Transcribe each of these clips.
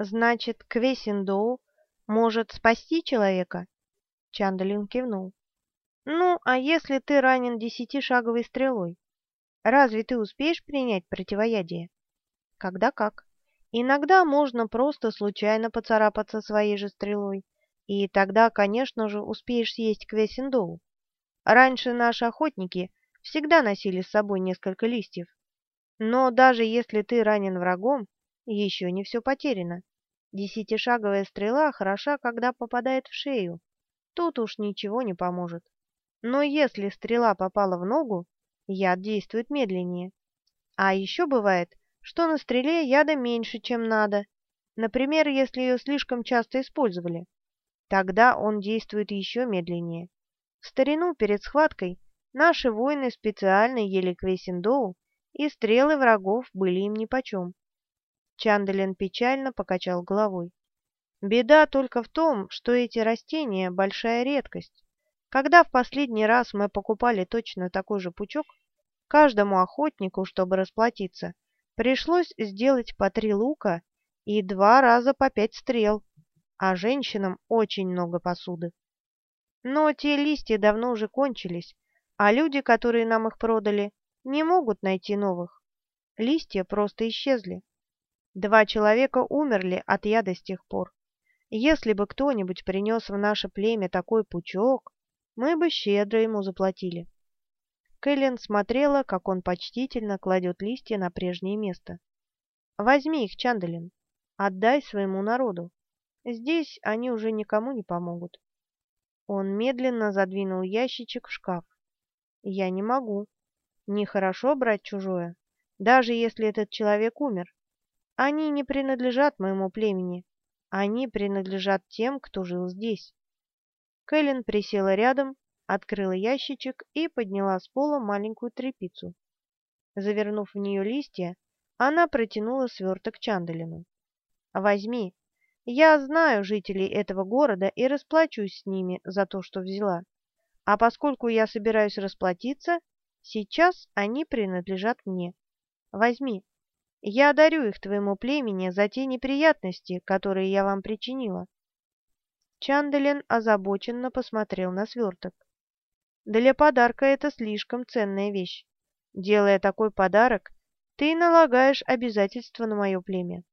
Значит, Квесиндоу может спасти человека? Чандалин кивнул. Ну, а если ты ранен десятишаговой стрелой? Разве ты успеешь принять противоядие? Когда как. Иногда можно просто случайно поцарапаться своей же стрелой, и тогда, конечно же, успеешь съесть Квесиндоу. Раньше наши охотники всегда носили с собой несколько листьев. Но даже если ты ранен врагом, еще не все потеряно. Десятишаговая стрела хороша, когда попадает в шею. Тут уж ничего не поможет. Но если стрела попала в ногу, яд действует медленнее. А еще бывает, что на стреле яда меньше, чем надо. Например, если ее слишком часто использовали. Тогда он действует еще медленнее. В старину перед схваткой наши воины специально ели квесиндоу, и стрелы врагов были им нипочем. Чандалин печально покачал головой. Беда только в том, что эти растения – большая редкость. Когда в последний раз мы покупали точно такой же пучок, каждому охотнику, чтобы расплатиться, пришлось сделать по три лука и два раза по пять стрел, а женщинам очень много посуды. Но те листья давно уже кончились, а люди, которые нам их продали, не могут найти новых. Листья просто исчезли. Два человека умерли от яда с тех пор. Если бы кто-нибудь принес в наше племя такой пучок, мы бы щедро ему заплатили. Кэлен смотрела, как он почтительно кладет листья на прежнее место. «Возьми их, Чандалин, отдай своему народу. Здесь они уже никому не помогут». Он медленно задвинул ящичек в шкаф. «Я не могу. Нехорошо брать чужое, даже если этот человек умер. Они не принадлежат моему племени. Они принадлежат тем, кто жил здесь». Кэлен присела рядом, открыла ящичек и подняла с пола маленькую тряпицу. Завернув в нее листья, она протянула сверток Чандалину. «Возьми. Я знаю жителей этого города и расплачусь с ними за то, что взяла. А поскольку я собираюсь расплатиться, сейчас они принадлежат мне. Возьми. Я дарю их твоему племени за те неприятности, которые я вам причинила. Чандалин озабоченно посмотрел на сверток. Для подарка это слишком ценная вещь. Делая такой подарок, ты налагаешь обязательства на мое племя.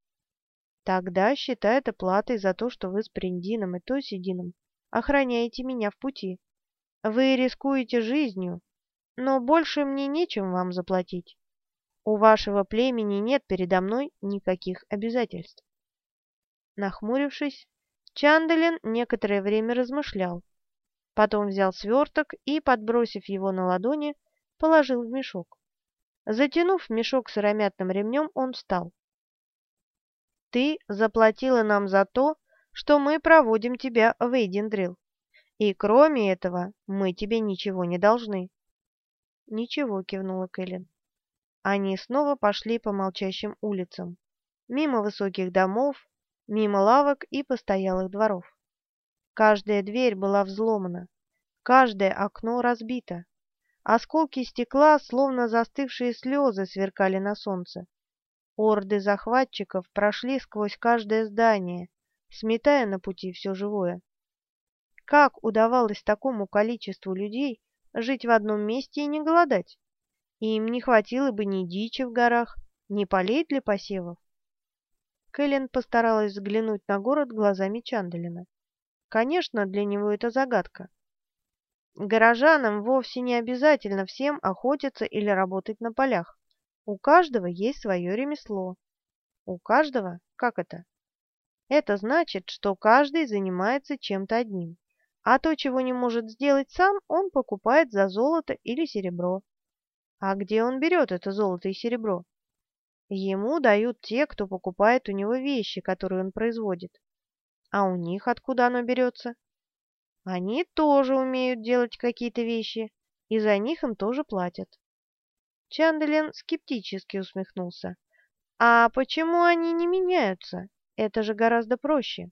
Тогда считай это платой за то, что вы с Приндином и Тосидином охраняете меня в пути. Вы рискуете жизнью, но больше мне нечем вам заплатить. У вашего племени нет передо мной никаких обязательств. Нахмурившись, Чандалин некоторое время размышлял. Потом взял сверток и, подбросив его на ладони, положил в мешок. Затянув мешок сыромятным ремнем, он встал. «Ты заплатила нам за то, что мы проводим тебя в Эйдендрил. И кроме этого мы тебе ничего не должны». «Ничего», — кивнула Кэлен. Они снова пошли по молчащим улицам, мимо высоких домов, мимо лавок и постоялых дворов. Каждая дверь была взломана, каждое окно разбито. Осколки стекла, словно застывшие слезы, сверкали на солнце. Орды захватчиков прошли сквозь каждое здание, сметая на пути все живое. Как удавалось такому количеству людей жить в одном месте и не голодать? Им не хватило бы ни дичи в горах, ни полей для посевов. Кэлен постаралась взглянуть на город глазами Чандалина. Конечно, для него это загадка. Горожанам вовсе не обязательно всем охотиться или работать на полях. У каждого есть свое ремесло. У каждого? Как это? Это значит, что каждый занимается чем-то одним, а то, чего не может сделать сам, он покупает за золото или серебро. А где он берет это золото и серебро? Ему дают те, кто покупает у него вещи, которые он производит. А у них откуда оно берется? Они тоже умеют делать какие-то вещи, и за них им тоже платят. Чанделин скептически усмехнулся. А почему они не меняются? Это же гораздо проще.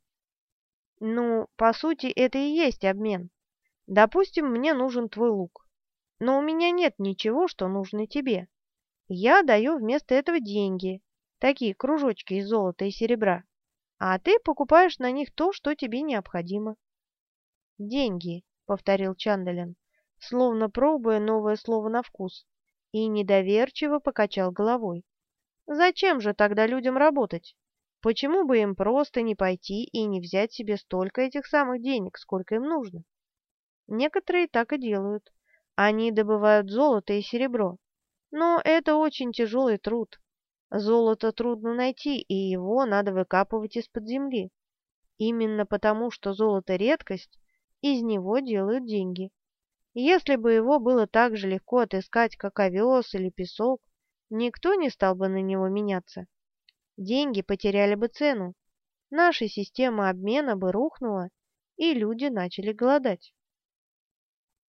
Ну, по сути, это и есть обмен. Допустим, мне нужен твой лук. Но у меня нет ничего, что нужно тебе. Я даю вместо этого деньги, такие кружочки из золота и серебра. а ты покупаешь на них то, что тебе необходимо. «Деньги», — повторил Чандалин, словно пробуя новое слово на вкус, и недоверчиво покачал головой. «Зачем же тогда людям работать? Почему бы им просто не пойти и не взять себе столько этих самых денег, сколько им нужно? Некоторые так и делают. Они добывают золото и серебро. Но это очень тяжелый труд. Золото трудно найти, и его надо выкапывать из-под земли. Именно потому, что золото – редкость, из него делают деньги. Если бы его было так же легко отыскать, как овес или песок, никто не стал бы на него меняться. Деньги потеряли бы цену, наша система обмена бы рухнула, и люди начали голодать.